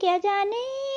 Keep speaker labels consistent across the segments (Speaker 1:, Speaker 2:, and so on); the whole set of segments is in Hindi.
Speaker 1: क्या जाने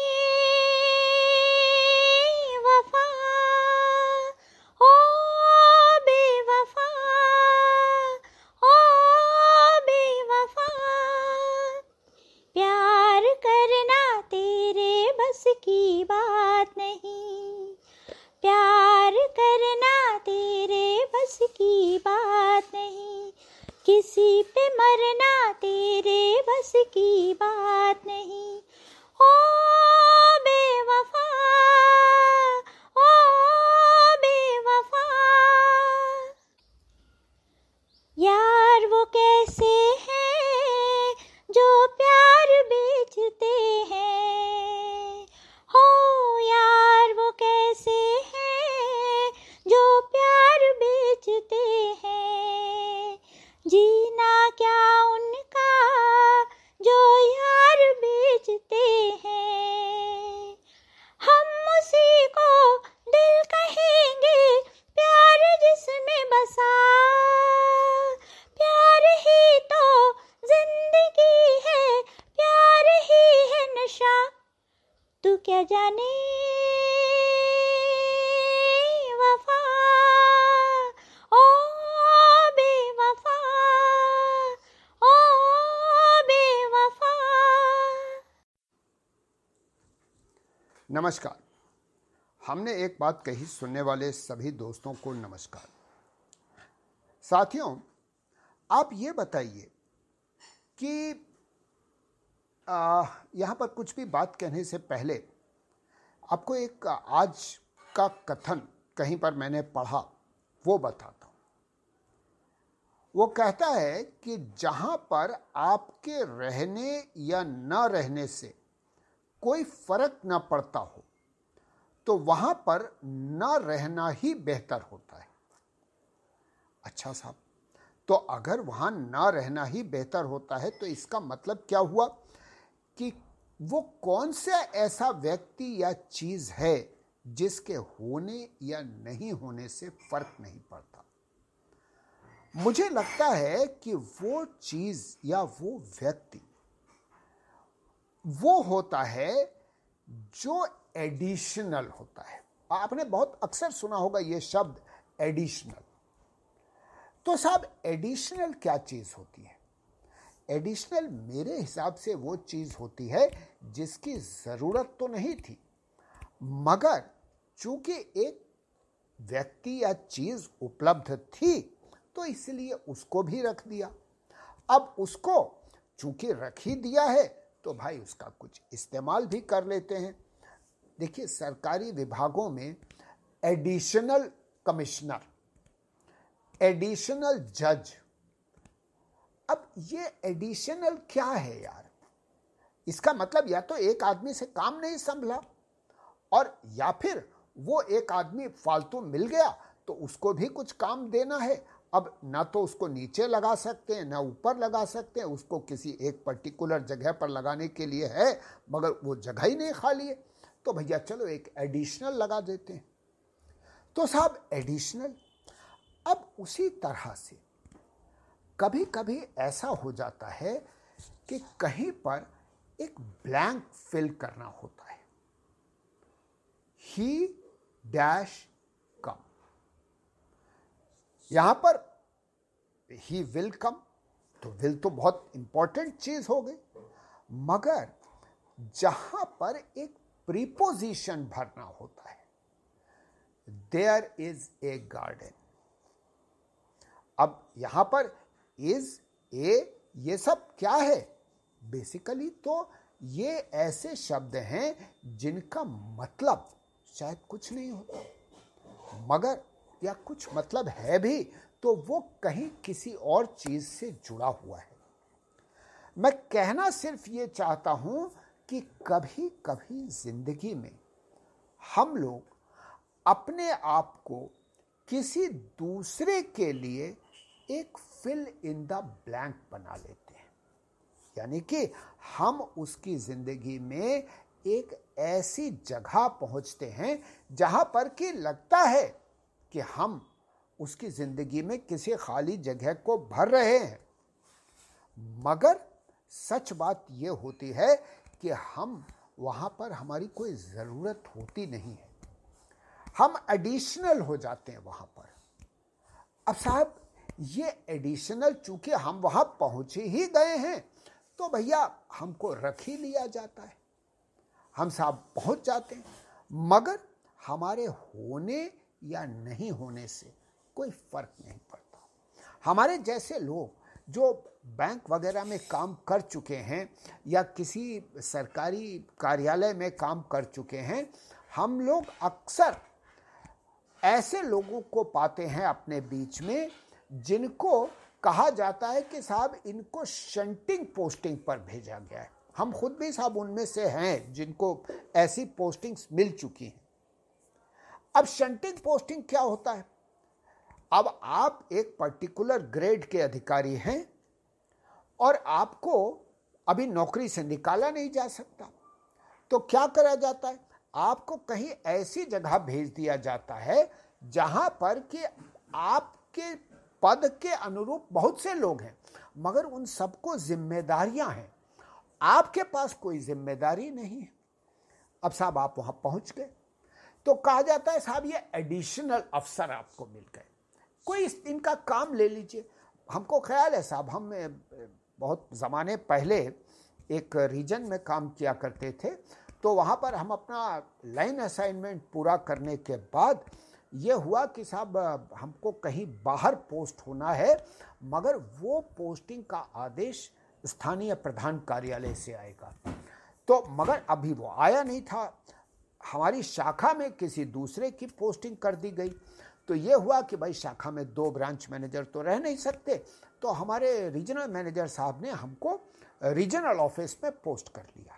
Speaker 2: नमस्कार। हमने एक बात कही सुनने वाले सभी दोस्तों को नमस्कार। साथियों, आप ये बताइए कि यहाँ पर कुछ भी बात कहने से पहले आपको एक आज का कथन कहीं पर मैंने पढ़ा, वो बताता हूँ। वो कहता है कि जहाँ पर आपके रहने या न रहने से कोई फ़र्क न पड़ता हो तो वहाँ पर न रहना ही बेहतर होता है। अच्छा साहब तो अगर वहाँ न रहना ही बेहतर होता है तो इसका मतलब क्या हुआ कि वो कौन सा ऐसा व्यक्ति या चीज़ है जिसके होने या नहीं होने से फ़र्क नहीं पड़ता? मुझे लगता है कि वो चीज़ या वो व्यक्ति वो होता है जो एडिशनल होता है। आपने बहुत अक्सर सुना होगा ये शब्द एडिशनल तो साहब एडिशनल क्या चीज़ होती है? एडिशनल मेरे हिसाब से वो चीज़ होती है जिसकी ज़रूरत तो नहीं थी, मगर चूँकि एक व्यक्ति या चीज़ उपलब्ध थी तो इसलिए उसको भी रख दिया। अब उसको चूँकि रख ही दिया है तो भाई उसका कुछ इस्तेमाल भी कर लेते हैं। देखिए, सरकारी विभागों में एडिशनल कमिश्नर एडिशनल जज अब ये एडिशनल क्या है यार? इसका मतलब या तो एक आदमी से काम नहीं संभला और या फिर वो एक आदमी फालतू मिल गया तो उसको भी कुछ काम देना है। अब ना तो उसको नीचे लगा सकते हैं, ना ऊपर लगा सकते हैं, उसको किसी एक पर्टिकुलर जगह पर लगाने के लिए है, मगर वो जगह ही नहीं खाली है। तो भैया चलो एक एडिशनल लगा देते हैं। तो साहब एडिशनल अब उसी तरह से कभी कभी ऐसा हो जाता है कि कहीं पर एक ब्लैंक फिल करना होता है। ही डैश यहाँ पर ही विल कम तो विल तो बहुत इंपॉर्टेंट चीज़ हो गई। मगर जहाँ पर एक प्रीपोजिशन भरना होता है देयर इज़ ए गार्डन अब यहाँ पर इज़ ए ये सब क्या है? बेसिकली तो ये ऐसे शब्द हैं जिनका मतलब शायद कुछ नहीं होता। मगर या कुछ मतलब है भी तो वो कहीं किसी और चीज़ से जुड़ा हुआ है। मैं कहना सिर्फ़ ये चाहता हूँ कि कभी कभी ज़िंदगी में हम लोग अपने आप को किसी दूसरे के लिए एक फिल इन द ब्लैंक बना लेते हैं। यानी कि हम उसकी ज़िंदगी में एक ऐसी जगह पहुँचते हैं जहाँ पर कि लगता है कि हम उसकी ज़िंदगी में किसी खाली जगह को भर रहे हैं। मगर सच बात यह होती है कि हम वहाँ पर हमारी कोई ज़रूरत होती नहीं है। हम एडिशनल हो जाते हैं वहाँ पर। अब साहब, ये एडिशनल चूँकि हम वहाँ पहुँच ही गए हैं तो भैया हमको रख ही लिया जाता है। हम साहब पहुँच जाते हैं, मगर हमारे होने या नहीं होने से कोई फ़र्क नहीं पड़ता। हमारे जैसे लोग जो बैंक वगैरह में काम कर चुके हैं या किसी सरकारी कार्यालय में काम कर चुके हैं, हम लोग अक्सर ऐसे लोगों को पाते हैं अपने बीच में जिनको कहा जाता है कि साहब इनको शंटिंग पोस्टिंग पर भेजा गया है। हम खुद भी साहब उनमें से हैं जिनको ऐसी पोस्टिंग्स मिल चुकी हैं। अब शंटिंग पोस्टिंग क्या होता है? अब आप एक पर्टिकुलर ग्रेड के अधिकारी हैं और आपको अभी नौकरी से निकाला नहीं जा सकता। तो क्या करा जाता है? आपको कहीं ऐसी जगह भेज दिया जाता है जहाँ पर कि आपके पद के अनुरूप बहुत से लोग हैं, मगर उन सबको जिम्मेदारियाँ हैं। आपके पास कोई ज़िम्मेदारी नहीं है। अब साहब, आप वहाँ पहुँच गए। तो कहा जाता है, साहब, ये एडिशनल अफसर आपको मिल गए। कोई इनका काम ले लीजिए। हमको ख्याल है, साहब, हम बहुत ज़माने पहले एक रीजन में काम किया करते थे तो वहाँ पर हम अपना लाइन असाइनमेंट पूरा करने के बाद ये हुआ कि, साहब, हमको कहीं बाहर पोस्ट होना है, मगर वो पोस्टिंग का आदेश स्थानीय प्रधान कार्यालय से आएगा। तो मगर अभी वो आया नहीं था। हमारी शाखा में किसी दूसरे की पोस्टिंग कर दी गई। तो ये हुआ कि भाई शाखा में दो ब्रांच मैनेजर तो रह नहीं सकते तो हमारे रीजनल मैनेजर साहब ने हमको रीजनल ऑफ़िस में पोस्ट कर लिया।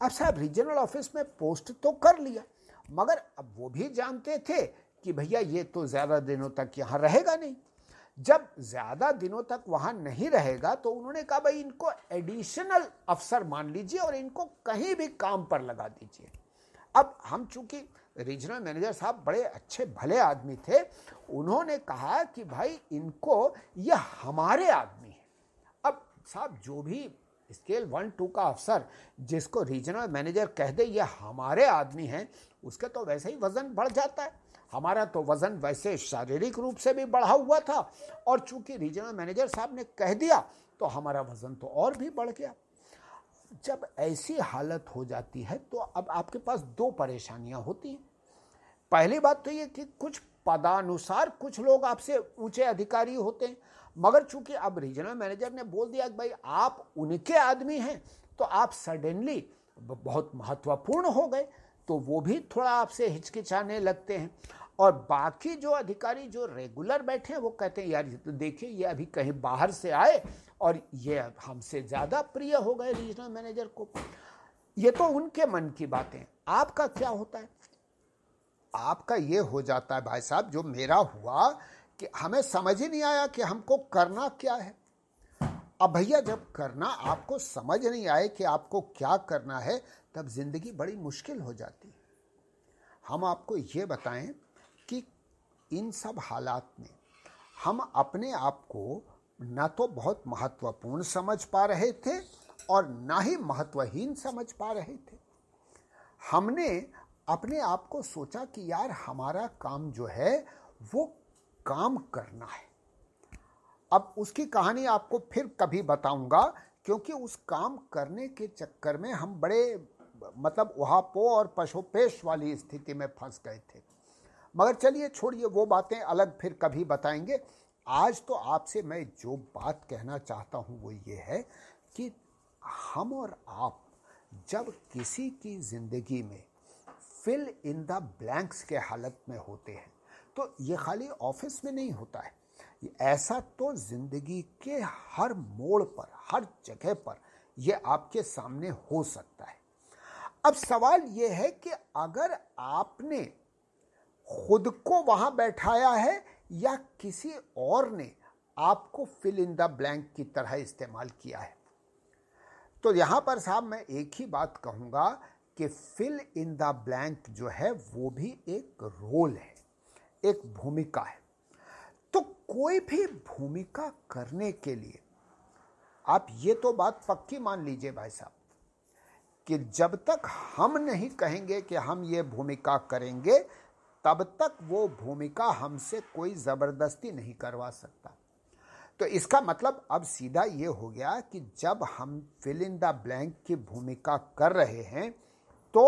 Speaker 2: अब साहब रीजनल ऑफ़िस में पोस्ट तो कर लिया, मगर अब वो भी जानते थे कि भैया ये तो ज़्यादा दिनों तक यहाँ रहेगा नहीं। जब ज़्यादा दिनों तक वहाँ नहीं रहेगा तो उन्होंने कहा, भाई इनको एडिशनल अफसर मान लीजिए और इनको कहीं भी काम पर लगा दीजिए। अब हम चूँकि रीजनल मैनेजर साहब बड़े अच्छे, भले आदमी थे, उन्होंने कहा कि भाई इनको ये हमारे आदमी है। अब साहब जो भी स्केल वन टू का अफसर जिसको रीजनल मैनेजर कह दे ये हमारे आदमी हैं, उसका तो वैसे ही वज़न बढ़ जाता है। हमारा तो वज़न वैसे शारीरिक रूप से भी बढ़ा हुआ था, और चूँकि रीजनल मैनेजर साहब ने कह दिया तो हमारा वज़न तो और भी बढ़ गया। जब ऐसी हालत हो जाती है तो अब आपके पास दो परेशानियाँ होती हैं। पहली बात तो ये कि कुछ पदानुसार कुछ लोग आपसे ऊँचे अधिकारी होते हैं, मगर चूँकि अब रीजनल मैनेजर ने बोल दिया कि भाई, आप उनके आदमी हैं तो आप सडनली बहुत महत्वपूर्ण हो गए तो वो भी थोड़ा आपसे हिचकिचाने लगते हैं। और बाकी जो अधिकारी जो रेगुलर बैठे हैं, वो कहते हैं, यार तो देखिए, ये अभी कहीं बाहर से आए और ये हमसे ज़्यादा प्रिय हो गए रीजनल मैनेजर को। ये तो उनके मन की बातें आपका क्या होता है? आपका ये हो जाता है भाई साहब, जो मेरा हुआ कि हमें समझ ही नहीं आया कि हमको करना क्या है। अब भैया, जब करना आपको समझ नहीं आए कि आपको क्या करना है, तब ज़िंदगी बड़ी मुश्किल हो जाती है। हम आपको ये बताएँ कि इन सब हालात में हम अपने आप को ना तो बहुत महत्वपूर्ण समझ पा रहे थे और ना ही महत्वहीन समझ पा रहे थे। हमने अपने आप को सोचा कि यार हमारा काम जो है, वो काम करना है। अब उसकी कहानी आपको फिर कभी बताऊँगा, क्योंकि उस काम करने के चक्कर में हम बड़े मतलब वहापो और पशुपेश वाली स्थिति में फंस गए थे। मगर चलिए छोड़िए, वो बातें अलग फिर कभी बताएँगे। आज तो आपसे मैं जो बात कहना चाहता हूँ वो ये है कि हम और आप जब किसी की ज़िंदगी में फिल इन द ब्लैंक्स के हालत में होते हैं तो ये खाली ऑफ़िस में नहीं होता है। ऐसा तो ज़िंदगी के हर मोड़ पर, हर जगह पर ये आपके सामने हो सकता है। अब सवाल ये है कि अगर आपने खुद को वहाँ बैठाया है या किसी और ने आपको फिल इन द ब्लैंक की तरह इस्तेमाल किया है। तो यहाँ पर साहब मैं एक ही बात कहूँगा कि फिल इन द ब्लैंक जो है, वो भी एक रोल है, एक भूमिका है। तो कोई भी भूमिका करने के लिए आप ये तो बात पक्की मान लीजिए भाई साहब कि जब तक हम नहीं कहेंगे कि हम ये भूमिका करेंगे तब तक वो भूमिका हमसे कोई ज़बरदस्ती नहीं करवा सकता। तो इसका मतलब अब सीधा ये हो गया कि जब हम फिल इन द ब्लैंक की भूमिका कर रहे हैं तो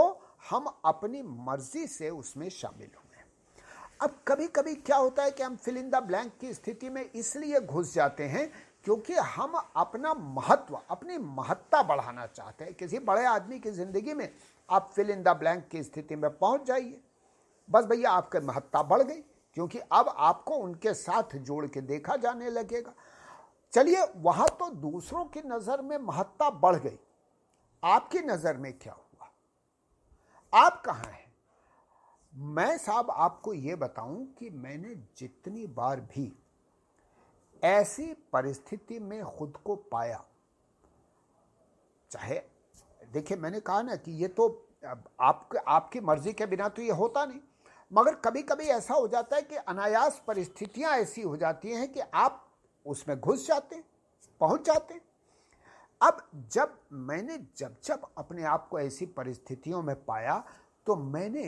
Speaker 2: हम अपनी मर्ज़ी से उसमें शामिल हुए। अब कभी कभी क्या होता है कि हम फिल इन द ब्लैंक की स्थिति में इसलिए घुस जाते हैं क्योंकि हम अपना महत्व, अपनी महत्ता बढ़ाना चाहते हैं। किसी बड़े आदमी की ज़िंदगी में आप फिल इन द ब्लैंक की स्थिति में पहुँच जाइए। बस भैया आपकी महत्ता बढ़ गई, क्योंकि अब आपको उनके साथ जोड़ के देखा जाने लगेगा। चलिए, वहाँ तो दूसरों की नज़र में महत्ता बढ़ गई। आपकी नज़र में क्या हुआ? आप कहाँ हैं? मैं साहब आपको यह बताऊँ कि मैंने जितनी बार भी ऐसी परिस्थिति में खुद को पाया, चाहे, देखिए मैंने कहा ना कि ये तो आप आपकी मर्ज़ी के बिना तो ये होता नहीं। मगर कभी कभी ऐसा हो जाता है कि अनायास परिस्थितियाँ ऐसी हो जाती हैं कि आप उसमें घुस जाते पहुँच जाते अब जब मैंने, जब जब अपने आप को ऐसी परिस्थितियों में पाया तो मैंने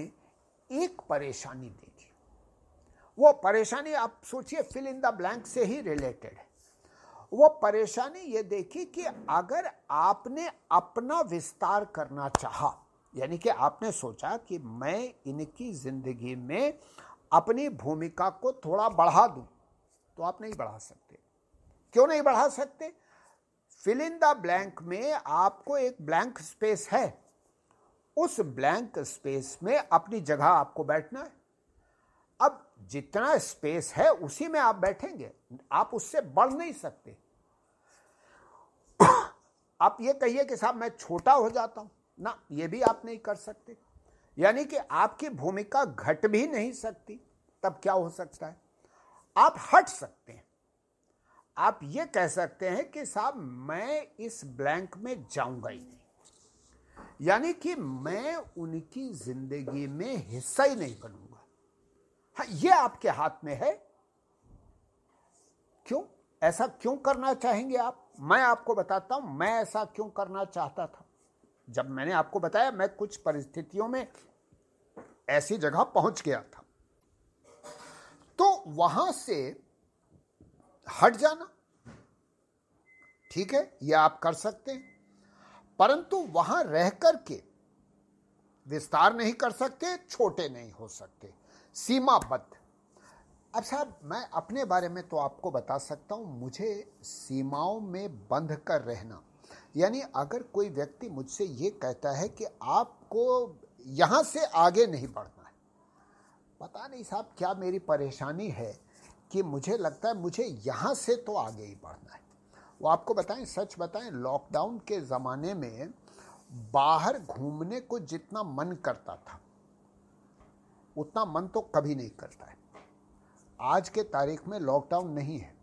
Speaker 2: एक परेशानी देखी। वो परेशानी आप सोचिए फिल इन द ब्लैंक से ही रिलेटेड है। वो परेशानी ये देखी कि अगर आपने अपना विस्तार करना चाहा यानी कि आपने सोचा कि मैं इनकी ज़िंदगी में अपनी भूमिका को थोड़ा बढ़ा दूँ। तो आप नहीं बढ़ा सकते। क्यों नहीं बढ़ा सकते? फिल इन द ब्लैंक में आपको एक ब्लैंक स्पेस है। उस ब्लैंक स्पेस में अपनी जगह आपको बैठना है। अब जितना स्पेस है, उसी में आप बैठेंगे। आप उससे बढ़ नहीं सकते। आप ये कहिए कि साहब, मैं छोटा हो जाता हूँ। ना, ये भी आप नहीं कर सकते। यानी कि आपकी भूमिका घट भी नहीं सकती, तब क्या हो सकता है? आप हट सकते हैं। आप ये कह सकते हैं कि साहब, मैं इस ब्लैंक में जाऊँगा ही नहीं। यानी कि मैं उनकी ज़िंदगी में हिस्सा ही नहीं बनूँगा। हाँ ये आपके हाथ में है। क्यों? ऐसा क्यों करना चाहेंगे आप? मैं आपको बताता हूँ, मैं ऐसा क्यों करना चाहता था? जब मैंने आपको बताया, मैं कुछ परिस्थितियों में ऐसी जगह पहुँच गया था। तो वहाँ से हट जाना, ठीक है यह आप कर सकते हैं। परंतु वहाँ रह करके विस्तार नहीं कर सकते, छोटे नहीं हो सकते, सीमाबद्ध। अब साहब, मैं अपने बारे में तो आपको बता सकता हूँ, मुझे सीमाओं में बंध कर रहना यानी अगर कोई व्यक्ति मुझसे ये कहता है कि आपको यहाँ से आगे नहीं बढ़ना है, पता नहीं साहब क्या मेरी परेशानी है कि मुझे लगता है मुझे यहाँ से तो आगे ही बढ़ना है। वो आपको बताएँ, सच बताएँ लॉकडाउन के ज़माने में बाहर घूमने को जितना मन करता था, उतना मन तो कभी नहीं करता है। आज के तारीख में लॉकडाउन नहीं है।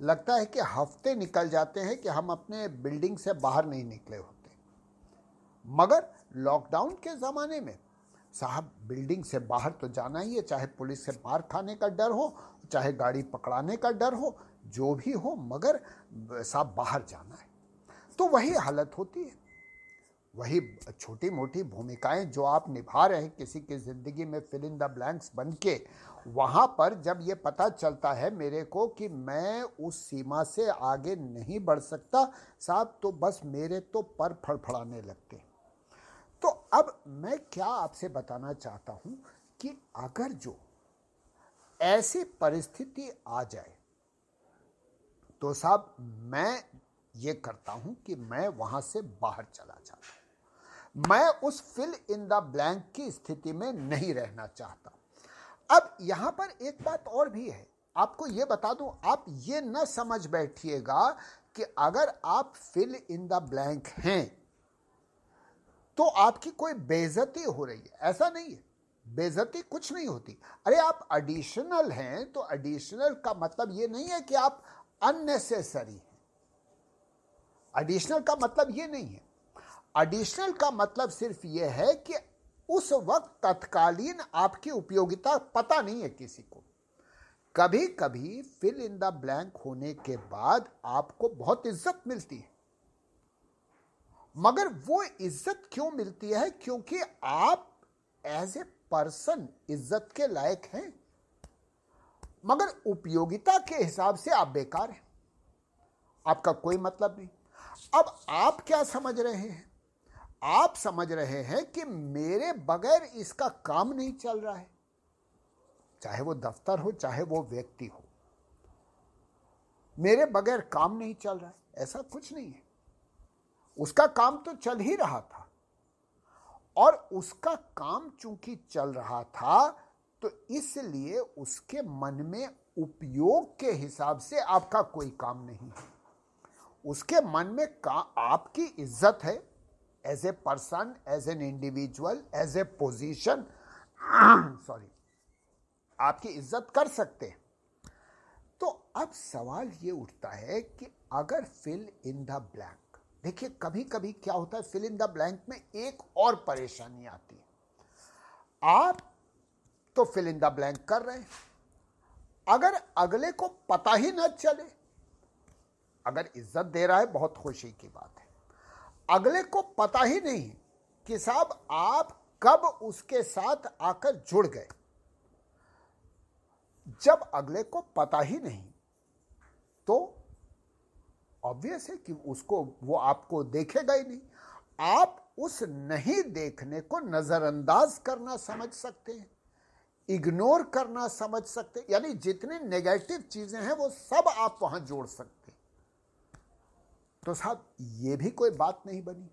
Speaker 2: लगता है कि हफ़्ते निकल जाते हैं कि हम अपने बिल्डिंग से बाहर नहीं निकले होते। मगर लॉकडाउन के ज़माने में साहब बिल्डिंग से बाहर तो जाना ही है, चाहे पुलिस से मार खाने का डर हो, चाहे गाड़ी पकड़ाने का डर हो, जो भी हो, मगर साहब बाहर जाना है। तो वही हालत होती है। वही छोटी मोटी भूमिकाएँ जो आप निभा रहे हैं किसी की ज़िंदगी में फिल इन द ब्लैंक्स बन के, वहाँ पर जब ये पता चलता है मेरे को कि मैं उस सीमा से आगे नहीं बढ़ सकता, साहब तो बस मेरे तो पर फड़फड़ाने लगते तो अब मैं क्या आपसे बताना चाहता हूँ कि अगर जो ऐसी परिस्थिति आ जाए तो साहब मैं ये करता हूँ कि मैं वहाँ से बाहर चला जाता मैं उस फिल इन द ब्लैंक की स्थिति में नहीं रहना चाहता। अब यहाँ पर एक बात और भी है। आपको यह बता दूँ, आप ये न समझ बैठिएगा कि अगर आप फिल इन द ब्लैंक हैं तो आपकी कोई बेजती हो रही है। ऐसा नहीं है। बेजती कुछ नहीं होती। अरे, आप एडिशनल हैं तो एडिशनल का मतलब ये नहीं है कि आप अननेसेसरी हैं। एडिशनल का मतलब ये नहीं है। एडिशनल का मतलब सिर्फ़ ये है कि उस वक्त तत्कालीन आपकी उपयोगिता पता नहीं है किसी को। कभी कभी फिल इन द ब्लैंक होने के बाद आपको बहुत इज़्ज़त मिलती है। मगर वो इज़्ज़त क्यों मिलती है? क्योंकि आप एज ए पर्सन इज़्ज़त के लायक हैं। मगर उपयोगिता के हिसाब से आप बेकार हैं। आपका कोई मतलब नहीं। अब आप क्या समझ रहे हैं? आप समझ रहे हैं कि मेरे बगैर इसका काम नहीं चल रहा है। चाहे वो दफ्तर हो, चाहे वो व्यक्ति हो। मेरे बगैर काम नहीं चल रहा है। ऐसा कुछ नहीं है। उसका काम तो चल ही रहा था। और उसका काम चूँकि चल रहा था तो इसलिए उसके मन में उपयोग के हिसाब से आपका कोई काम नहीं है। उसके मन में का, आपकी इज़्ज़त है। As a person as an individual as a position sorry आपकी इज़्ज़त कर सकते हैं। तो अब सवाल ये उठता है कि अगर फिल इन द ब्लैंक देखिए कभी कभी क्या होता है फिल इन द ब्लैंक में एक और परेशानी आती है। आप तो फिल इन द ब्लैंक कर रहे हैं। अगर अगले को पता ही ना चले, अगर इज़्ज़त दे रहा है, बहुत खुशी की बात है। अगले को पता ही नहीं कि साहब आप कब उसके साथ आकर जुड़ गए। जब अगले को पता ही नहीं तो ऑब्वियस है कि उसको, वो आपको देखेगा ही नहीं। आप उस नहीं देखने को नजरअंदाज करना समझ सकते हैं इग्नोर करना समझ सकते यानी जितनी नेगेटिव चीज़ें हैं, वो सब आप वहाँ जोड़ सकते तो साहब, ये भी कोई बात नहीं बनी।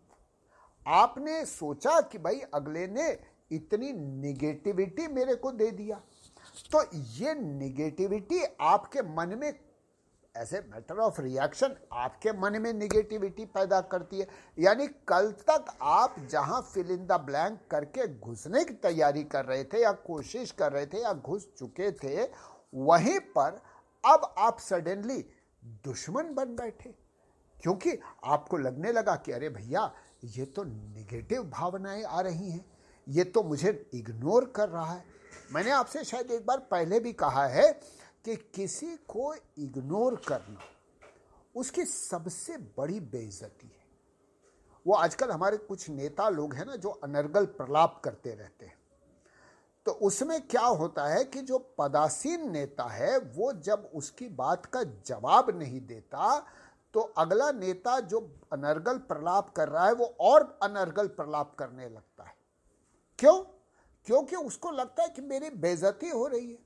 Speaker 2: आपने सोचा कि भाई अगले ने इतनी निगेटिविटी मेरे को दे दिया। तो ये निगेटिविटी आपके मन में as a matter of reaction आपके मन में निगेटिविटी पैदा करती है। यानी कल तक आप जहाँ फिल इन द ब्लैंक करके घुसने की तैयारी कर रहे थे या कोशिश कर रहे थे या घुस चुके थे, वहीं पर अब आप सडनली दुश्मन बन बैठे। क्योंकि आपको लगने लगा कि अरे भैया, ये तो निगेटिव भावनाएँ आ रही हैं, ये तो मुझे इग्नोर कर रहा है। मैंने आपसे शायद एक बार पहले भी कहा है कि किसी को इग्नोर करना उसकी सबसे बड़ी बेइज्जती है। वो आजकल हमारे कुछ नेता लोग हैं ना, जो अनर्गल प्रलाप करते रहते हैं। तो उसमें क्या होता है कि जो पदासीन नेता है, वो जब उसकी बात का जवाब नहीं देता तो अगला नेता जो अनर्गल प्रलाप कर रहा है, वो और अनर्गल प्रलाप करने लगता है। क्यों? क्योंकि उसको लगता है कि मेरी बेजती हो रही है।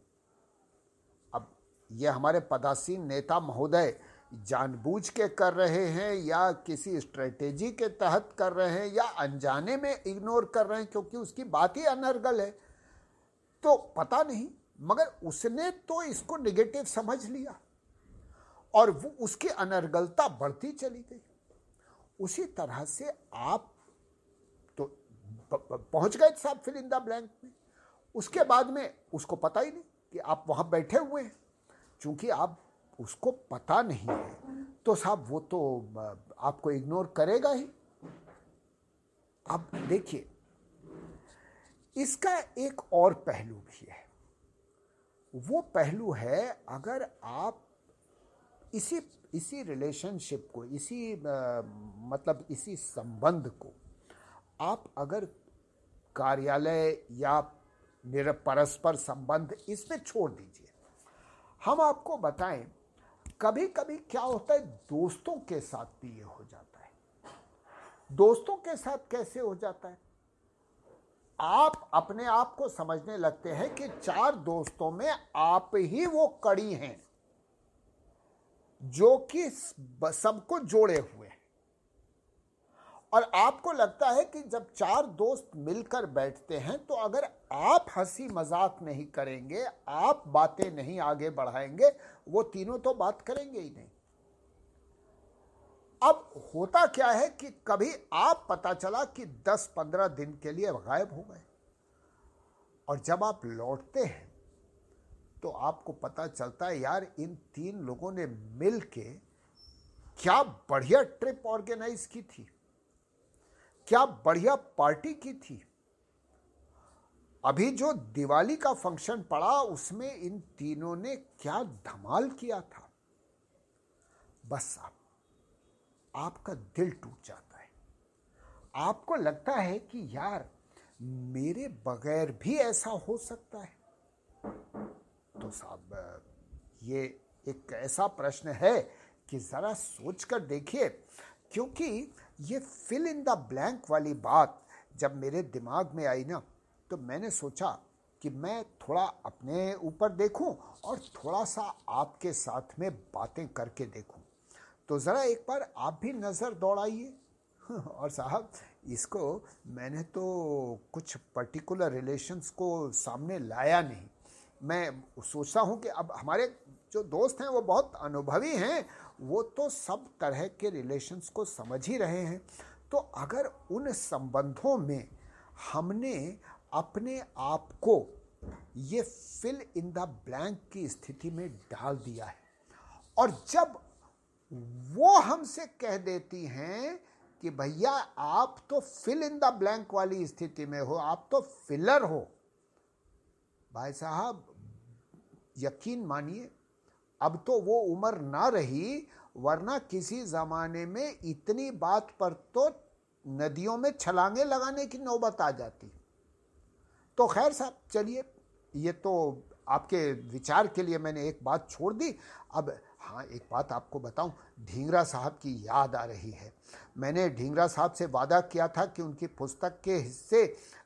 Speaker 2: अब ये हमारे पदासीन नेता महोदय जानबूझ के कर रहे हैं या किसी स्ट्रेटेजी के तहत कर रहे हैं या अनजाने में इग्नोर कर रहे हैं क्योंकि उसकी बात ही अनर्गल है तो पता नहीं। मगर उसने तो इसको निगेटिव समझ लिया। और वो उसकी अनर्गलता बढ़ती चली गई। उसी तरह से आप तो पहुँच गए साहब फिल इन द ब्लैंक में। उसके बाद में उसको पता ही नहीं कि आप वहाँ बैठे हुए हैं। चूँकि आप, उसको पता नहीं है। तो साहब वो तो आपको इग्नोर करेगा ही। अब देखिए, इसका एक और पहलू भी है। वो पहलू है, अगर आप इसी इसी रिलेशनशिप को इसी आ, मतलब इसी संबंध को आप अगर कार्यालय या मेरा परस्पर संबंध इसमें छोड़ दीजिए। हम आपको बताएँ कभी कभी क्या होता है दोस्तों के साथ भी ये हो जाता है। दोस्तों के साथ कैसे हो जाता है? आप अपने आप को समझने लगते हैं कि चार दोस्तों में आप ही वो कड़ी हैं। जो कि सबको जोड़े हुए हैं। और आपको लगता है कि जब चार दोस्त मिलकर बैठते हैं तो अगर आप हँसी मज़ाक नहीं करेंगे, आप बातें नहीं आगे बढ़ाएँगे, वो तीनों तो बात करेंगे ही नहीं। अब होता क्या है कि कभी आप पता चला कि 10-15 दिन के लिए गायब हो गए। और जब आप लौटते हैं तो आपको पता चलता है यार, इन तीन लोगों ने मिल के क्या बढ़िया ट्रिप ऑर्गेनाइज की थी, क्या बढ़िया पार्टी की थी। अभी जो दिवाली का फ़ंक्शन पड़ा, उसमें इन तीनों ने क्या धमाल किया था। बस आप आपका दिल टूट जाता है। आपको लगता है कि यार, मेरे बगैर भी ऐसा हो सकता है? तो साहब, ये एक ऐसा प्रश्न है कि ज़रा सोच कर देखिए, क्योंकि ये फिल इन द ब्लैंक वाली बात जब मेरे दिमाग में आई ना तो मैंने सोचा कि मैं थोड़ा अपने ऊपर देखूँ और थोड़ा सा आपके साथ में बातें करके देखूँ। तो ज़रा एक बार आप भी नज़र दौड़ाइए। और साहब, इसको मैंने तो कुछ पर्टिकुलर रिलेशंस को सामने लाया नहीं। मैं सोचता हूँ कि अब हमारे जो दोस्त हैं, वो बहुत अनुभवी हैं, वो तो सब तरह के रिलेशंस को समझ ही रहे हैं। तो अगर उन संबंधों में हमने अपने आप को ये फिल इन द ब्लैंक की स्थिति में डाल दिया है, और जब वो हमसे कह देती हैं कि भैया, आप तो फिल इन द ब्लैंक वाली स्थिति में हो, आप तो फिलर हो, भाई साहब यकीन मानिए, अब तो वो उम्र ना रही, वरना किसी ज़माने में इतनी बात पर तो नदियों में छलांगे लगाने की नौबत आ जाती। तो खैर साहब, चलिए, ये तो आपके विचार के लिए मैंने एक बात छोड़ दी। अब हाँ एक बात आपको बताऊँ, ढींगरा साहब की याद आ रही है। मैंने ढींगरा साहब से वादा किया था कि उनकी पुस्तक के हिस्से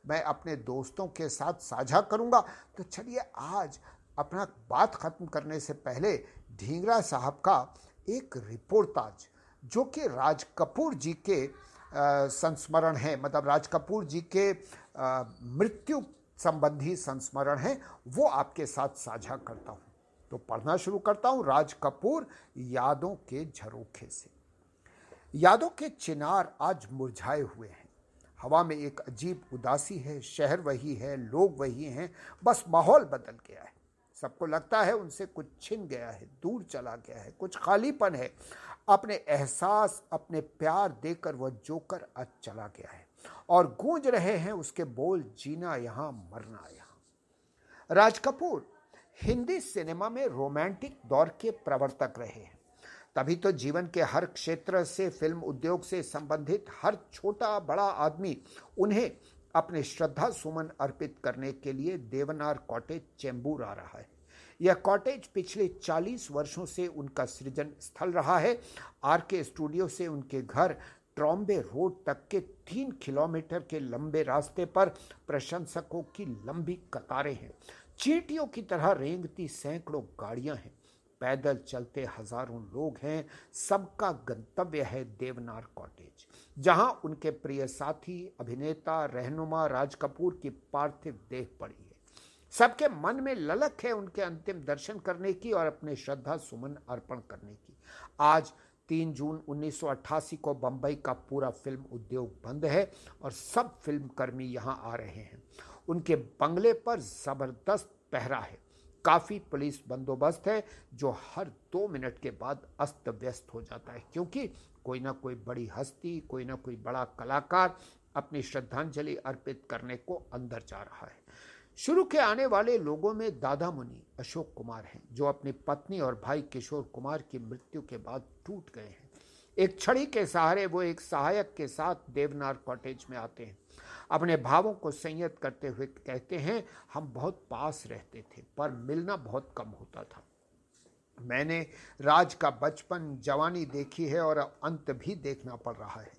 Speaker 2: मैं अपने दोस्तों के साथ साझा करूँगा। तो चलिए, आज अपना बात ख़त्म करने से पहले ढींगरा साहब का एक रिपोर्टाज, जो कि राज कपूर जी के संस्मरण है मतलब राज कपूर जी के मृत्यु संबंधी संस्मरण है, वो आपके साथ साझा करता हूँ। तो पढ़ना शुरू करता हूँ राज कपूर यादों के झरोखे से। यादों के चिनार आज मुरझाए हुए हैं। हवा में एक अजीब उदासी है, शहर वही है, लोग वही हैं, बस माहौल बदल गया है। सबको लगता है उनसे कुछ छिन गया है, दूर चला गया है, कुछ खालीपन है। अपने एहसास, अपने प्यार देकर वह जोकर आज चला गया है और गूंज रहे हैं उसके बोल, जीना यहाँ, मरना यहाँ। राज कपूर, हिंदी सिनेमा में रोमांटिक दौर के प्रवर्तक रहे हैं। तभी तो जीवन के हर क्षेत्र से, फ़िल्म उद्योग से संबंधित हर छोटा, बड़ा आदमी उन्हें अपने श्रद्धा सुमन अर्पित करने के लिए देवनार कॉटेज चेंबूर आ रहा है। यह कॉटेज पिछले 40 वर्षों से उनका सृजन स्थल रहा है। आर के स्टूडियो से उनके घर ट्रॉम्बे रोड तक के तीन किलोमीटर के लंबे रास्ते पर प्रशंसकों की लंबी कतारें हैं। चींटियों की तरह रेंगती सैकड़ों गाड़ियाँ हैं। पैदल चलते हज़ारों लोग हैं। सबका गंतव्य है देवनार कॉटेज, जहाँ उनके प्रिय साथी, अभिनेता, रहनुमा राज कपूर की पार्थिव देह पड़ी है। सबके मन में ललक है उनके अंतिम दर्शन करने की और अपने श्रद्धा सुमन अर्पण करने की। आज तीन जून 1988 को बंबई का पूरा फ़िल्म उद्योग बंद है और सब फ़िल्म कर्मी यहाँ आ रहे हैं। उनके बंगले पर ज़बरदस्त पहरा है। काफ़ी पुलिस बंदोबस्त है, जो हर दो मिनट के बाद अस्त व्यस्त हो जाता है, क्योंकि कोई ना कोई बड़ी हस्ती, कोई ना कोई बड़ा कलाकार अपनी श्रद्धांजलि अर्पित करने को अंदर जा रहा है। शुरू के आने वाले लोगों में दादा मुनि अशोक कुमार हैं, जो अपनी पत्नी और भाई किशोर कुमार की मृत्यु के बाद टूट गए हैं। एक छड़ी के सहारे वो एक सहायक के साथ देवनार कॉटेज में आते हैं। अपने भावों को संयत करते हुए कहते हैं, हम बहुत पास रहते थे, पर मिलना बहुत कम होता था। मैंने राज का बचपन जवानी देखी है और अंत भी देखना पड़ रहा है।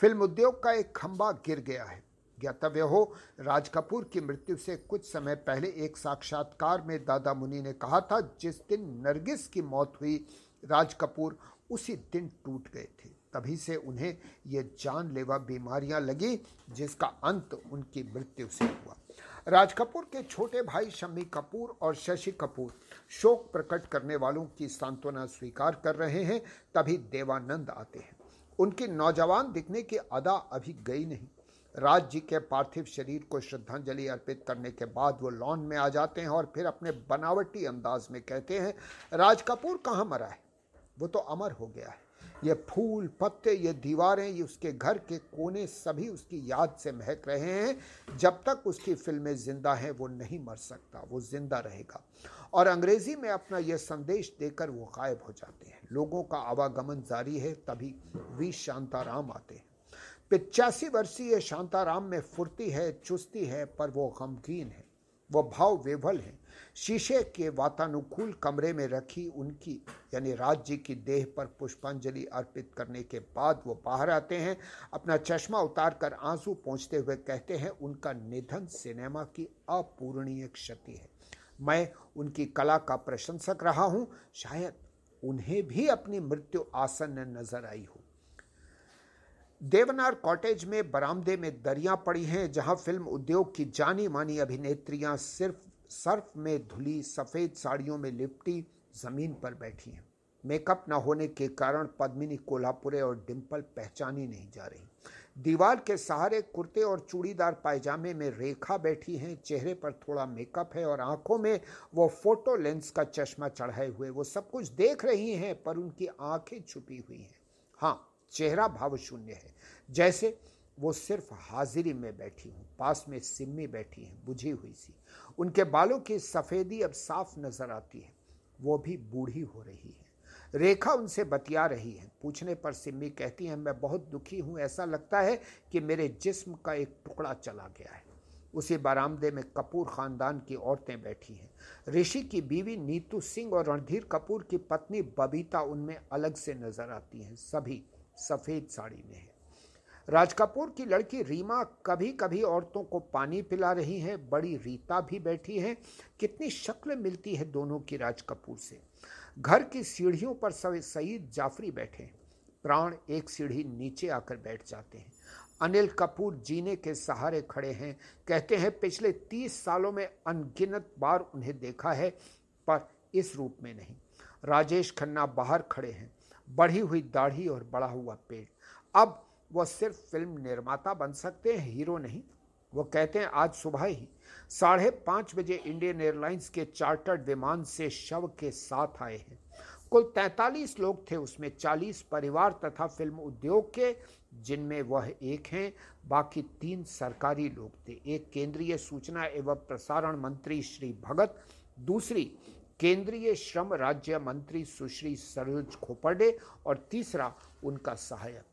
Speaker 2: फ़िल्म उद्योग का एक खंबा गिर गया है। ज्ञातव्य हो। राज कपूर की मृत्यु से कुछ समय पहले एक साक्षात्कार में दादा मुनि ने कहा था, जिस दिन नरगिस की मौत हुई, राज कपूर उसी दिन टूट गए थे। तभी से उन्हें ये जानलेवा बीमारियाँ लगी, जिसका अंत उनकी मृत्यु से हुआ। राज कपूर के छोटे भाई शम्मी कपूर और शशि कपूर शोक प्रकट करने वालों की सांत्वना स्वीकार कर रहे हैं, तभी देवानंद आते हैं। उनकी नौजवान दिखने की अदा अभी गई नहीं। राज जी के पार्थिव शरीर को श्रद्धांजलि अर्पित करने के बाद वो लॉन में आ जाते हैं और फिर अपने बनावटी अंदाज में कहते हैं, राज कपूर कहाँ मरा है? वो तो अमर हो गया है। ये फूल, पत्ते, ये दीवारें, ये उसके घर के कोने सभी उसकी याद से महक रहे हैं। जब तक उसकी फ़िल्में ज़िंदा हैं, वो नहीं मर सकता, वो ज़िंदा रहेगा। और अंग्रेज़ी में अपना यह संदेश देकर वो गायब हो जाते हैं। लोगों का आवागमन जारी है, तभी वी शांताराम आते हैं। पिचासी वर्षीय शांताराम में फुर्ती है, चुस्ती है, पर वो गमगीन है। वो भाव विभल है। शीशे के वातानुकूल कमरे में रखी उनकी, यानी राज जी की देह पर पुष्पांजलि अर्पित करने के बाद वो बाहर आते हैं। अपना चश्मा उतार कर आँसू पहुँचते हुए कहते हैं, उनका निधन सिनेमा की अपूरणीय क्षति है। मैं उनकी कला का प्रशंसक रहा हूँ। शायद उन्हें भी अपनी मृत्यु आसन्न नज़र आई हो। देवनार कॉटेज में बरामदे में दरिया पड़ी हैं, जहाँ फ़िल्म उद्योग की जानी मानी अभिनेत्रियाँ सिर्फ़ सर्फ में धुली सफ़ेद साड़ियों में लिपटी ज़मीन पर बैठी हैं। मेकअप न होने के कारण पद्मिनी कोल्हापुरे और डिम्पल पहचानी नहीं जा रही। दीवार के सहारे कुर्ते और चूड़ीदार पायजामे में रेखा बैठी हैं, चेहरे पर थोड़ा मेकअप है और आँखों में वो फ़ोटो लेंस का चश्मा चढ़ाए हुए, वो सब कुछ देख रही हैं, पर उनकी आँखें छुपी हुई हैं। हाँ चेहरा भाव शून्य है। जैसे वो सिर्फ़ हाजिरी में बैठी हूँ, पास में सिम्मी बैठी हैं, बुझी हुई सी। उनके बालों की सफ़ेदी अब साफ़ नज़र आती है। वो भी बूढ़ी हो रही है। रेखा उनसे बतिया रही है। पूछने पर सिम्मी कहती है, मैं बहुत दुखी हूँ। ऐसा लगता है कि मेरे जिस्म का एक टुकड़ा चला गया है। उसी बरामदे में कपूर खानदान की औरतें बैठी हैं। ऋषि की बीवी नीतू सिंह और रणधीर कपूर की पत्नी बबीता उनमें अलग से नज़र आती हैं। सभी सफ़ेद साड़ी में है। राज कपूर की लड़की रीमा कभी कभी औरतों को पानी पिला रही है, बड़ी रीता भी बैठी है। कितनी शक्ल मिलती है दोनों की राज कपूर से। घर की सीढ़ियों पर सईद जाफरी बैठे हैं। प्राण एक सीढ़ी नीचे आकर बैठ जाते हैं। अनिल कपूर जीने के सहारे खड़े हैं। कहते हैं, पिछले तीस सालों में अनगिनत बार उन्हें देखा है, पर इस रूप में नहीं। राजेश खन्ना बाहर खड़े हैं। बढ़ी हुई दाढ़ी और बढ़ा हुआ पेड़ अब वो सिर्फ़ फ़िल्म निर्माता बन सकते हैं, हीरो नहीं। वो कहते हैं, आज सुबह ही साढ़े पाँच बजे इंडियन एयरलाइंस के चार्टर्ड विमान से शव के साथ आए हैं। कुल तैतालीस लोग थे उसमें, चालीस परिवार तथा फ़िल्म उद्योग के, जिनमें वह एक हैं। बाकी तीन सरकारी लोग थे। एक केंद्रीय सूचना एवं प्रसारण मंत्री श्री भगत, दूसरी केंद्रीय श्रम राज्य मंत्री सुश्री सरोज खोपड़े और तीसरा उनका सहायक।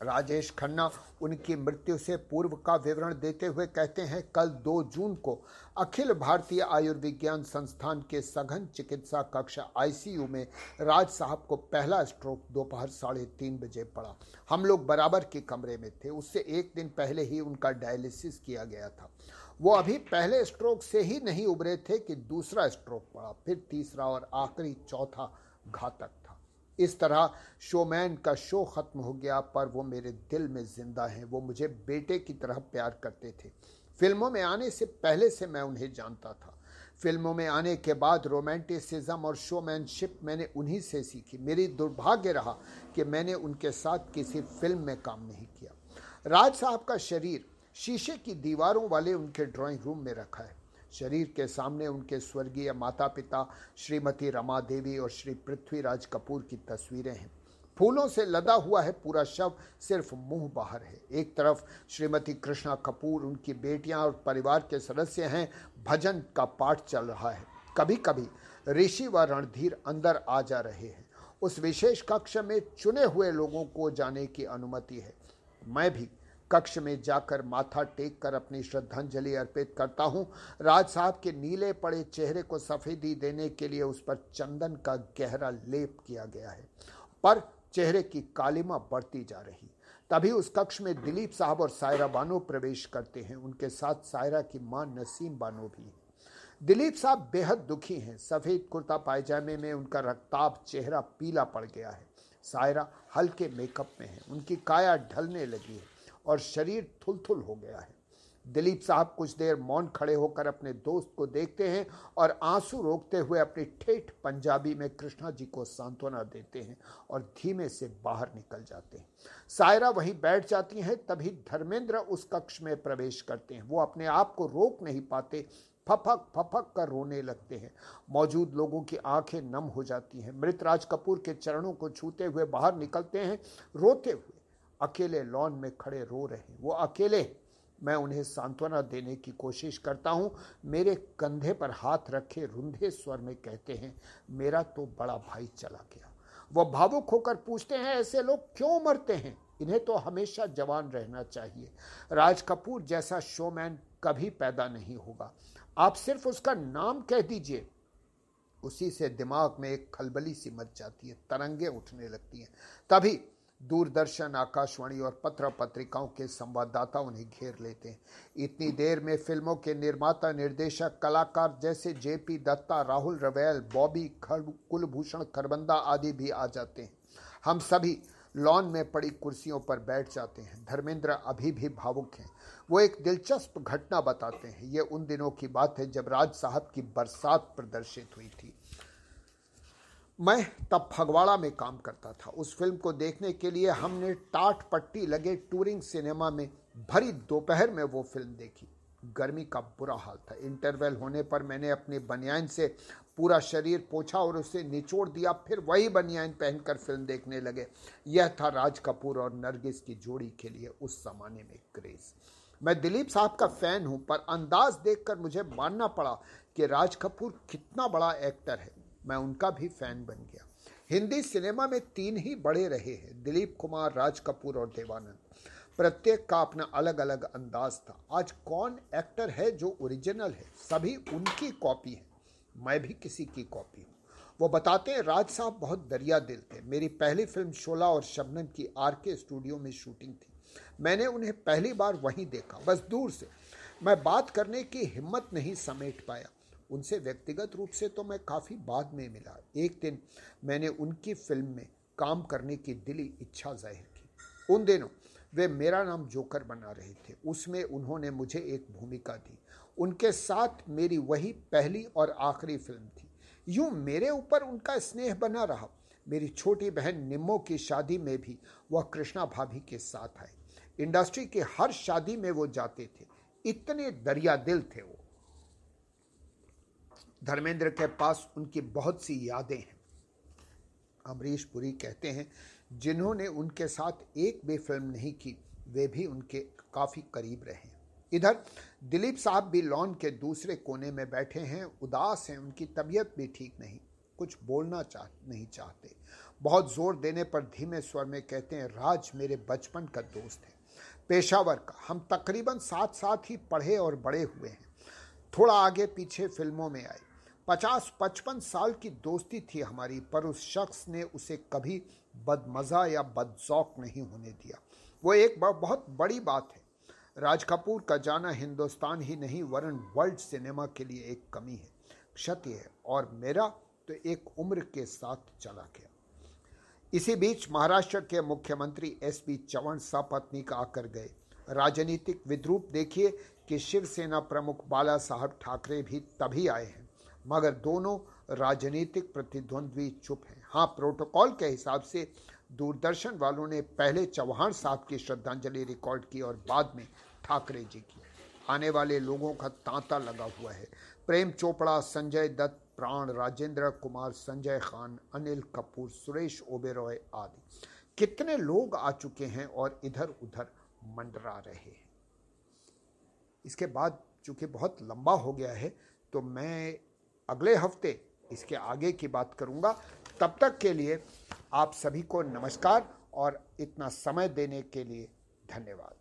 Speaker 2: राजेश खन्ना उनकी मृत्यु से पूर्व का विवरण देते हुए कहते हैं, कल 2 जून को अखिल भारतीय आयुर्विज्ञान संस्थान के सघन चिकित्सा कक्ष आईसीयू में राज साहब को पहला स्ट्रोक दोपहर साढ़े तीन बजे पड़ा। हम लोग बराबर के कमरे में थे, उससे एक दिन पहले ही उनका डायलिसिस किया गया था। वो अभी पहले स्ट्रोक से ही नहीं उभरे थे कि दूसरा स्ट्रोक पड़ा, फिर तीसरा और आखिरी चौथा घातक था। इस तरह शोमैन का शो ख़त्म हो गया, पर वो मेरे दिल में ज़िंदा हैं, वो मुझे बेटे की तरह प्यार करते थे। फ़िल्मों में आने से पहले से मैं उन्हें जानता था। फ़िल्मों में आने के बाद रोमांटिसिज्म और शोमैनशिप मैंने उन्हीं से सीखी। मेरी दुर्भाग्य रहा कि मैंने उनके साथ किसी फ़िल्म में काम नहीं किया। राज साहब का शरीर शीशे की दीवारों वाले उनके ड्राइंग रूम में रखा है। शरीर के सामने उनके स्वर्गीय माता पिता श्रीमती रमा देवी और श्री पृथ्वीराज कपूर की तस्वीरें हैं। फूलों से लदा हुआ है पूरा शव, सिर्फ़ मुँह बाहर है। एक तरफ़ श्रीमती कृष्णा कपूर, उनकी बेटियाँ और परिवार के सदस्य हैं। भजन का पाठ चल रहा है। कभी कभी ऋषि व रणधीर अंदर आ जा रहे हैं। उस विशेष कक्ष में चुने हुए लोगों को जाने की अनुमति है। मैं भी कक्ष में जाकर माथा टेक कर अपनी श्रद्धांजलि अर्पित करता हूँ। राज साहब के नीले पड़े चेहरे को सफेदी देने के लिए उस पर चंदन का गहरा लेप किया गया है, पर चेहरे की कालिमा बढ़ती जा रही। तभी उस कक्ष में दिलीप साहब और सायरा बानो प्रवेश करते हैं। उनके साथ सायरा की माँ नसीम बानो भी है। दिलीप साहब बेहद दुखी हैं। सफ़ेद कुर्ता पायजामे में उनका रक्ताब चेहरा पीला पड़ गया है। सायरा हल्के मेकअप में है। उनकी काया ढलने लगी है। और शरीर थुलथुल हो गया है। दिलीप साहब कुछ देर मौन खड़े होकर अपने दोस्त को देखते हैं और आँसू रोकते हुए अपनी ठेठ पंजाबी में कृष्णा जी को सांत्वना देते हैं और धीमे से बाहर निकल जाते हैं। सायरा वहीं बैठ जाती हैं, तभी धर्मेंद्र उस कक्ष में प्रवेश करते हैं। वो अपने आप को रोक नहीं पाते, फफक फफक कर रोने लगते हैं। मौजूद लोगों की आँखें नम हो जाती हैं। मृत राज कपूर के चरणों को छूते हुए बाहर निकलते हैं, रोते हुए। अकेले लॉन में खड़े रो रहे हैं। वो अकेले, मैं उन्हें सांत्वना देने की कोशिश करता हूँ। मेरे कंधे पर हाथ रखे रुंधे स्वर में कहते हैं, मेरा तो बड़ा भाई चला गया। वो भावुक होकर पूछते हैं, ऐसे लोग क्यों मरते हैं? इन्हें तो हमेशा जवान रहना चाहिए। राज कपूर जैसा शोमैन कभी पैदा नहीं होगा। आप सिर्फ़ उसका नाम कह दीजिए। उसी से दिमाग में एक खलबली सी मच जाती है, तरंगे उठने लगती हैं। तभी दूरदर्शन, आकाशवाणी और पत्र पत्रिकाओं के संवाददाता उन्हें घेर लेते हैं। इतनी देर में फ़िल्मों के निर्माता, निर्देशक, कलाकार जैसे जेपी दत्ता, राहुल रवैल, बॉबी कुलभूषण, खरबंदा आदि भी आ जाते हैं। हम सभी लॉन में पड़ी कुर्सियों पर बैठ जाते हैं। धर्मेंद्र अभी भी भावुक हैं। वो एक दिलचस्प घटना बताते हैं। ये उन दिनों की बात है जब राज साहब की बरसात प्रदर्शित हुई थी। मैं तब फगवाड़ा में काम करता था। उस फ़िल्म को देखने के लिए हमने टाट पट्टी लगे टूरिंग सिनेमा में भरी दोपहर में वो फ़िल्म देखी। गर्मी का बुरा हाल था। इंटरवल होने पर मैंने अपने बनियान से पूरा शरीर पोछा और उसे निचोड़ दिया। फिर वही बनियान पहनकर फ़िल्म देखने लगे। यह था राज कपूर और नरगिस की जोड़ी के लिए उस जमाने में क्रेज। मैं दिलीप साहब का फ़ैन हूँ, पर अंदाज देखकर मुझे मानना पड़ा कि राज कपूर कितना बड़ा एक्टर है। मैं उनका भी फ़ैन बन गया। हिंदी सिनेमा में तीन ही बड़े रहे हैं, दिलीप कुमार, राज कपूर और देवानंद। प्रत्येक का अपना अलग अलग अंदाज था। आज कौन एक्टर है जो ओरिजिनल है? सभी उनकी कॉपी है। मैं भी किसी की कॉपी हूँ। वो बताते हैं, राज साहब बहुत दरिया दिल थे। मेरी पहली फ़िल्म शोला और शबनम की आर के स्टूडियो में शूटिंग थी। मैंने उन्हें पहली बार वहीं देखा। बस दूर से। मैं बात करने की हिम्मत नहीं समेट पाया। उनसे व्यक्तिगत रूप से तो मैं काफ़ी बाद में मिला। एक दिन मैंने उनकी फ़िल्म में काम करने की दिली इच्छा ज़ाहिर की। उन दिनों वे मेरा नाम जोकर बना रहे थे। उसमें उन्होंने मुझे एक भूमिका दी। उनके साथ मेरी वही पहली और आखिरी फ़िल्म थी। यूँ मेरे ऊपर उनका स्नेह बना रहा। मेरी छोटी बहन निम्मो की शादी में भी वह कृष्णा भाभी के साथ आए इंडस्ट्री के हर शादी में वो जाते थे। इतने दरिया दिल थे वो। धर्मेंद्र के पास उनकी बहुत सी यादें हैं। अमरीश पुरी कहते हैं, जिन्होंने उनके साथ एक भी फ़िल्म नहीं की, वे भी उनके काफ़ी करीब रहे। इधर, दिलीप साहब भी लॉन के दूसरे कोने में बैठे हैं, उदास हैं, उनकी तबीयत भी ठीक नहीं, कुछ बोलना चाह, नहीं चाहते। बहुत ज़ोर देने पर धीमे स्वर में कहते हैं, राज मेरे बचपन का दोस्त है। पेशावर का, हम तकरीबन साथ साथ ही पढ़े और बड़े हुए हैं। थोड़ा आगे पीछे फ़िल्मों में आए। पचास पचपन साल की दोस्ती थी हमारी, पर उस शख्स ने उसे कभी बदमज़ा या बदजौक नहीं होने दिया। वो एक बहुत बड़ी बात है। राज कपूर का जाना हिंदुस्तान ही नहीं, वरन वर्ल्ड सिनेमा के लिए एक कमी है, क्षति है, और मेरा तो एक उम्र के साथ चला गया। इसी बीच महाराष्ट्र के मुख्यमंत्री एस पी चौहान सपत्नी का आकर गए। राजनीतिक विद्रूप देखिए कि शिवसेना प्रमुख बाला साहब ठाकरे भी तभी आए हैं। मगर दोनों राजनीतिक प्रतिद्वंद्वी चुप हैं। हाँ प्रोटोकॉल के हिसाब से दूरदर्शन वालों ने पहले चौहान साहब की श्रद्धांजलि रिकॉर्ड की और बाद में ठाकरे जी की। आने वाले लोगों का तांता लगा हुआ है। प्रेम चोपड़ा, संजय दत्त, प्राण राजेंद्र कुमार, संजय खान, अनिल कपूर, सुरेश ओबेरॉय आदि। कितने लोग आ चुके हैं और इधर उधर मंडरा रहे हैं। इसके बाद चूँकि बहुत लंबा हो गया है तो मैं अगले हफ़्ते इसके आगे की बात करूँगा। तब तक के लिए आप सभी को नमस्कार और इतना समय देने के लिए धन्यवाद।